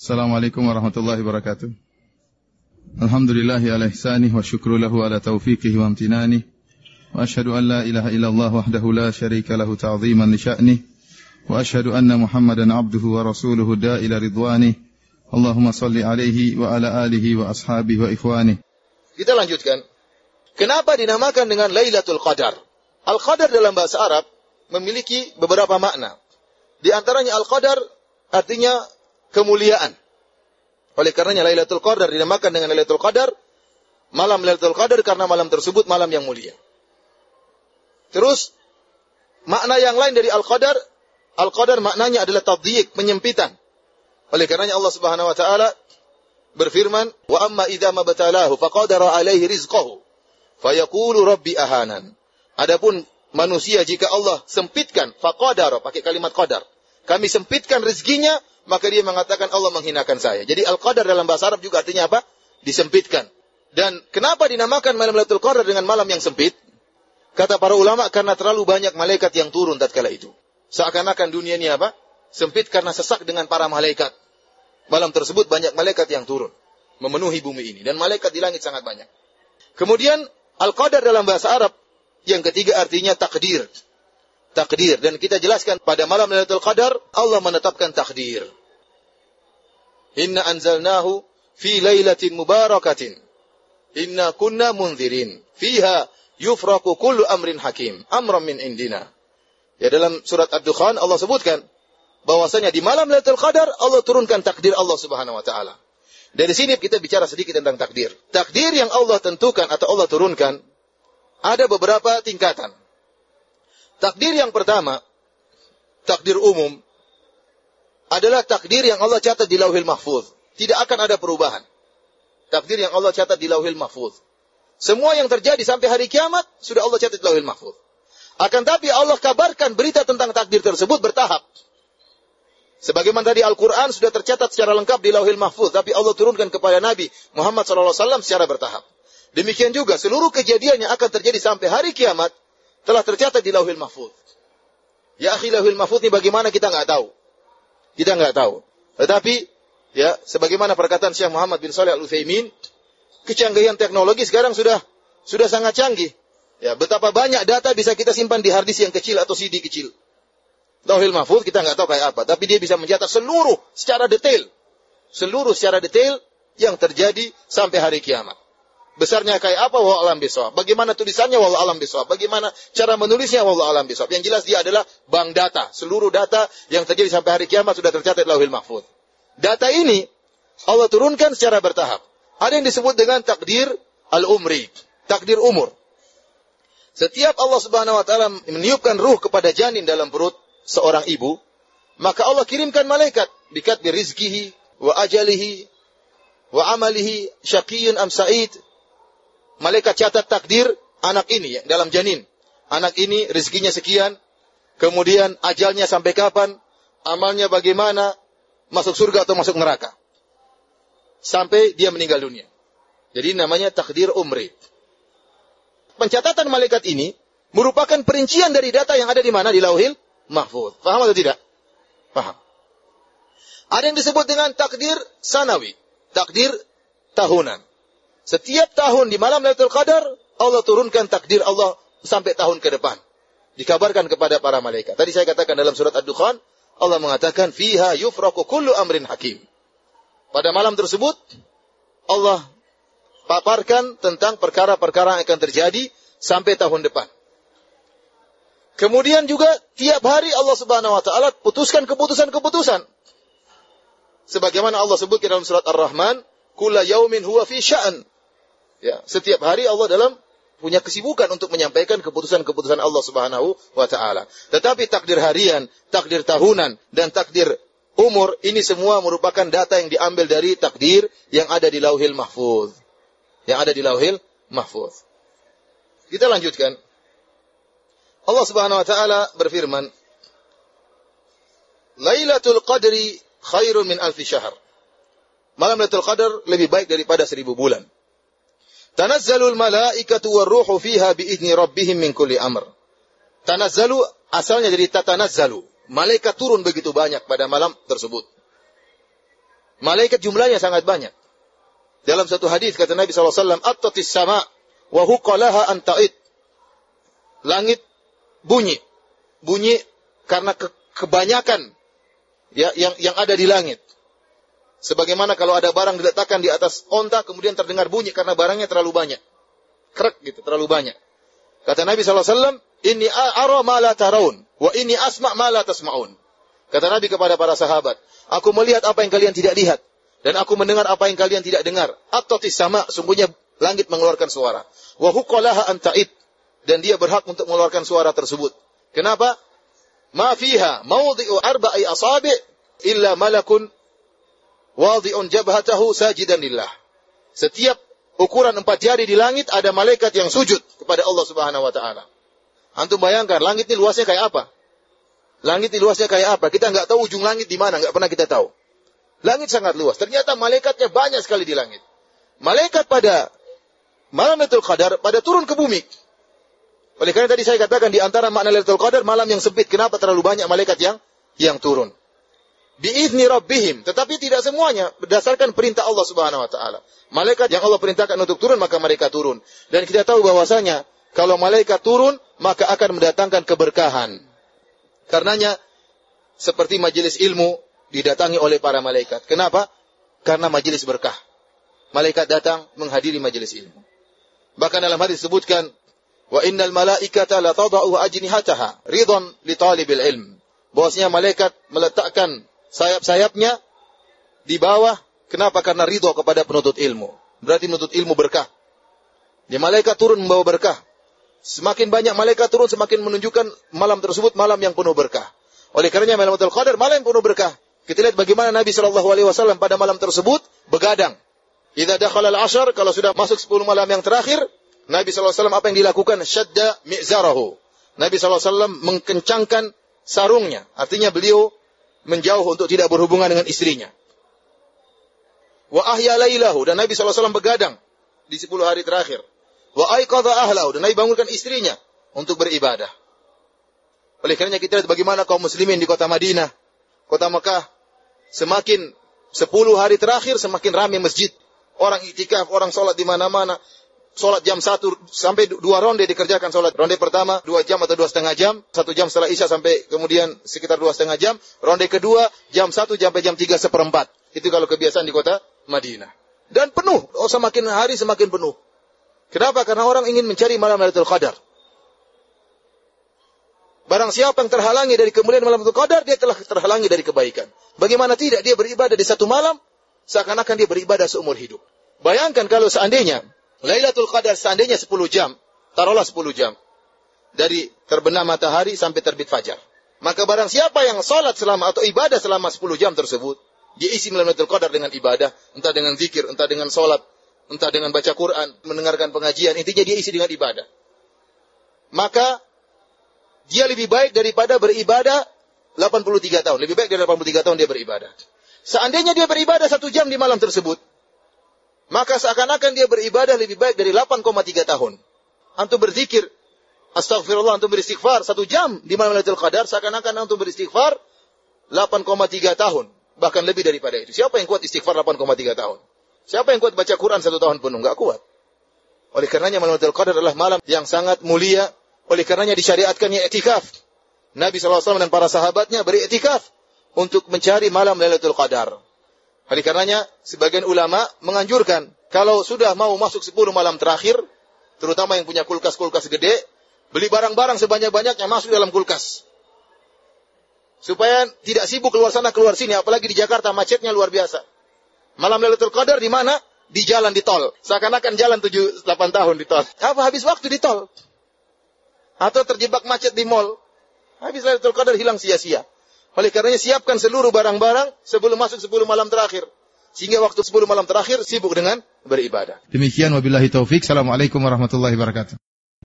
Assalamualaikum warahmatullahi wabarakatuh. Alhamdulillahi ala ihsanih wa syukru lahu ala taufiqihi wa amtinanih. Wa ashadu an la ilaha illallah wahdahu la syarika lahu ta'ziman li. Wa ashadu anna muhammadan abduhu wa rasuluhu da'ila ridwanih. Allahumma salli alaihi wa ala alihi wa ashabihi wa ikhwanih. Kita lanjutkan. Kenapa dinamakan dengan Lailatul Qadar? Al-Qadar dalam bahasa Arab memiliki beberapa makna. Di antaranya Al-Qadar artinya kemuliaan. Oleh karenanya Lailatul Qadar dinamakan dengan Lailatul Qadar, malam Lailatul Qadar karena malam tersebut malam yang mulia. Terus makna yang lain dari Al-Qadar, Al-Qadar maknanya adalah tadyiq, penyempitan. Oleh karenanya Allah Subhanahu wa taala berfirman, "Wa amma idza mabtalahu faqadara alaihi rizqahu, fayaqulu rabbi ahanan." Adapun manusia jika Allah sempitkan, faqadara pakai kalimat qadar. Kami sempitkan rezekinya, maka dia mengatakan Allah menghinakan saya. Jadi al-qadar dalam bahasa Arab juga artinya apa? Disempitkan. Dan kenapa dinamakan malam Lailatul Qadar dengan malam yang sempit? Kata para ulama karena terlalu banyak malaikat yang turun tatkala itu. Seakan-akan dunia ini apa? Sempit karena sesak dengan para malaikat. Malam tersebut banyak malaikat yang turun. Memenuhi bumi ini. Dan malaikat di langit sangat banyak. Kemudian, Al-Qadar dalam bahasa Arab. Yang ketiga artinya takdir. Takdir. Dan kita jelaskan pada malam Lailatul Qadar, Allah menetapkan takdir. Inna anzalnahu fi lailatin mubarakatin. Inna kunna munzirin. Fiha yufraku kullu amrin hakim. Amram min indina. Ya dalam surat Ad-Dukhan Allah sebutkan bahwasanya di malam Lailatul Qadar Allah turunkan takdir Allah Subhanahu wa taala. Dari sini kita bicara sedikit tentang takdir. Takdir yang Allah tentukan atau Allah turunkan ada beberapa tingkatan. Takdir yang pertama, takdir umum adalah takdir yang Allah catat di Lauhil Mahfuz. Tidak akan ada perubahan. Takdir yang Allah catat di Lauhil Mahfuz. Semua yang terjadi sampai hari kiamat sudah Allah catat di Lauhil Mahfuz. Akan tapi Allah kabarkan berita tentang takdir tersebut bertahap. Sebagaimana tadi Al-Quran sudah tercatat secara lengkap di Lauhil Mahfuz, tapi Allah turunkan kepada Nabi Muhammad SAW secara bertahap. Demikian juga seluruh kejadian yang akan terjadi sampai hari kiamat telah tercatat di Lauhil Mahfuz. Ya akhi Lauhil Mahfuz ini bagaimana kita nggak tahu. Kita nggak tahu. Tetapi ya sebagaimana perkataan Syekh Muhammad bin Saleh Al Utsaimin, kecanggihan teknologi sekarang sudah sudah sangat canggih. Ya, betapa banyak data bisa kita simpan di hard disk yang kecil atau CD kecil. Lauhil Mahfuz kita nggak tahu kayak apa, tapi dia bisa mencatat seluruh secara detail. Seluruh secara detail yang terjadi sampai hari kiamat. Besarnya kayak apa wa alam bisawab. Bagaimana tulisannya wa alam bisawab. Bagaimana cara menulisnya wa alam bisawab. Yang jelas dia adalah bank data. Seluruh data yang terjadi sampai hari kiamat sudah tercatat Lauhil Mahfuz. Data ini Allah turunkan secara bertahap. Ada yang disebut dengan takdir al-umri, takdir umur. Setiap Allah Subhanahu wa taala meniupkan ruh kepada janin dalam perut seorang ibu, maka Allah kirimkan malaikat bikat birizkihi wa ajalihi wa amalihi syaqiyun am sa'id. Malaikat catat takdir anak ini ya, dalam janin. Anak ini rezekinya sekian, kemudian ajalnya sampai kapan, amalnya bagaimana, masuk surga atau masuk neraka. Sampai dia meninggal dunia. Jadi namanya takdir umri. Pencatatan malaikat ini merupakan perincian dari data yang ada di mana di Lauhil Mahfuz. Paham atau tidak? Paham. Ada yang disebut dengan takdir sanawi, takdir tahunan. Setiap tahun di malam Lailatul Qadar, Allah turunkan takdir Allah sampai tahun ke depan. Dikabarkan kepada para malaikat. Tadi saya katakan dalam surat Ad-Dukhan, Allah mengatakan, Fiha yufraku kullu amrin hakim. Pada malam tersebut, Allah paparkan tentang perkara-perkara yang akan terjadi sampai tahun depan. Kemudian juga tiap hari Allah Subhanahu wa taala putuskan keputusan-keputusan. Sebagaimana Allah sebut dalam surat Ar-Rahman, "Kulla yaumin huwa fi sya'an." Ya, setiap hari Allah dalam punya kesibukan untuk menyampaikan keputusan-keputusan Allah Subhanahu wa taala. Tetapi takdir harian, takdir tahunan dan takdir umur ini semua merupakan data yang diambil dari takdir yang ada di Lauhil Mahfuz. Yang ada di Lauhil Mahfuz. Kita lanjutkan. Allah Subhanahu wa taala berfirman, "Lailatul Qadri khairun min alfi syahr." Malam Lailatul Qadar lebih baik daripada seribu bulan. Tanazzalul malaikatu warruhu fiha biizni rabbihim min kulli amr. Tanazzalu asalnya dari tatanazzalu. Malaikat turun begitu banyak pada malam tersebut. Malaikat jumlahnya sangat banyak. Dalam satu hadis kata Nabi SAW, Attatis sama wa huqalaha anta'id. Langit bunyi. Bunyi karena ke kebanyakan ya yang yang ada di langit. Sebagaimana kalau ada barang diletakkan di atas onta, kemudian terdengar bunyi karena barangnya terlalu banyak. Krek gitu, terlalu banyak. Kata Nabi SAW, Ini ara ma la taraun, wa ini asma ma la tasma'un. Kata Nabi kepada para sahabat, Aku melihat apa yang kalian tidak lihat. Dan aku mendengar apa yang kalian tidak dengar. Atotis sama, sungguhnya langit mengeluarkan suara. Wa huqalaha anta'id. Dan dia berhak untuk mengeluarkan suara tersebut. Kenapa? Ma fiha mawdi'u arba'i asabi' illa malakun wadhi'un jabhatahu sajidan lillah. Setiap ukuran empat jari di langit ada malaikat yang sujud kepada Allah Subhanahu wa taala. Antum bayangkan langit ini luasnya kayak apa? Langit ini luasnya kayak apa? Kita nggak tahu ujung langit di mana, nggak pernah kita tahu. Langit sangat luas. Ternyata malaikatnya banyak sekali di langit. Malaikat pada malam Lailatul Qadar pada turun ke bumi. Oleh karena tadi saya katakan di antara makna Lailatul Qadar malam yang sempit. Kenapa terlalu banyak malaikat yang yang turun? Biizni rabbihim, tetapi tidak semuanya berdasarkan perintah Allah Subhanahu wa taala. Malaikat yang Allah perintahkan untuk turun maka mereka turun. Dan kita tahu bahwasanya kalau malaikat turun maka akan mendatangkan keberkahan. Karenanya seperti majelis ilmu didatangi oleh para malaikat. Kenapa? Karena majelis berkah. Malaikat datang menghadiri majelis ilmu. Bahkan dalam hadis disebutkan, wa innal malaikata la tada'u ajnihataha ridwan li talibil ilm. Bahwasanya malaikat meletakkan sayap-sayapnya di bawah. Kenapa? Karena ridho kepada penuntut ilmu. Berarti penuntut ilmu berkah. Di malaikat turun membawa berkah. Semakin banyak malaikat turun, semakin menunjukkan malam tersebut malam yang penuh berkah. Oleh karenanya malam Qadar malam yang penuh berkah. Kita lihat bagaimana Nabi Shallallahu Alaihi Wasallam pada malam tersebut begadang. Idza dakhala al-ashar, kalau sudah masuk 10 malam yang terakhir, Nabi Shallallahu Alaihi Wasallam apa yang dilakukan? Shadda mi'zarahu. Nabi Shallallahu Alaihi Wasallam mengkencangkan sarungnya. Artinya beliau menjauh untuk tidak berhubungan dengan istrinya. Wa ahya lailahu dan Nabi SAW begadang di 10 hari terakhir. Wa aiqadha ahlahu dan Nabi bangunkan istrinya untuk beribadah. Oleh karenanya kita lihat bagaimana kaum muslimin di kota Madinah, kota Mekah, semakin 10 hari terakhir semakin ramai masjid. Orang iktikaf, orang sholat di mana-mana sholat jam satu sampai dua ronde dikerjakan sholat. Ronde pertama dua jam atau dua setengah jam, satu jam setelah isya sampai kemudian sekitar dua setengah jam. Ronde kedua jam satu sampai jam tiga seperempat. Itu kalau kebiasaan di kota Madinah. Dan penuh. Oh semakin hari semakin penuh. Kenapa? Karena orang ingin mencari malam Lailatul Qadar. Barang siapa yang terhalangi dari kemuliaan malam Lailatul Qadar, dia telah terhalangi dari kebaikan. Bagaimana tidak? Dia beribadah di satu malam, seakan-akan dia beribadah seumur hidup. Bayangkan kalau seandainya Lailatul Qadar seandainya 10 jam, taruhlah 10 jam. Dari terbenam matahari sampai terbit fajar. Maka barang siapa yang salat selama atau ibadah selama 10 jam tersebut, diisi Lailatul Qadar dengan ibadah, entah dengan zikir, entah dengan salat, entah dengan baca Quran, mendengarkan pengajian, intinya dia isi dengan ibadah. Maka dia lebih baik daripada beribadah 83 tahun. Lebih baik dari 83 tahun dia beribadah. Seandainya dia beribadah satu jam di malam tersebut, maka seakan-akan dia beribadah lebih baik dari 8,3 tahun. Antum berzikir, astagfirullah, antum beristighfar satu jam di malam Lailatul Qadar, seakan-akan antum beristighfar 8,3 tahun. Bahkan lebih daripada itu. Siapa yang kuat istighfar 8,3 tahun? Siapa yang kuat baca Quran satu tahun penuh? Enggak kuat. Oleh karenanya malam Lailatul Qadar adalah malam yang sangat mulia. Oleh karenanya disyariatkannya etikaf. Nabi SAW dan para sahabatnya beriktikaf untuk mencari malam Lailatul Qadar. Oleh karenanya, sebagian ulama menganjurkan, kalau sudah mau masuk 10 malam terakhir, terutama yang punya kulkas-kulkas gede, beli barang-barang sebanyak-banyaknya masuk dalam kulkas. Supaya tidak sibuk keluar sana keluar sini, apalagi di Jakarta macetnya luar biasa. Malam Lailatul Qadar di mana? Di jalan di tol. Seakan-akan jalan 7 8 tahun di tol. Apa habis waktu di tol? Atau terjebak macet di mall. Habis Lailatul Qadar hilang sia-sia. Oleh karenanya siapkan seluruh barang-barang sebelum masuk 10 malam terakhir. Sehingga waktu 10 malam terakhir sibuk dengan beribadah. Demikian wabillahi taufik. Assalamualaikum warahmatullahi wabarakatuh.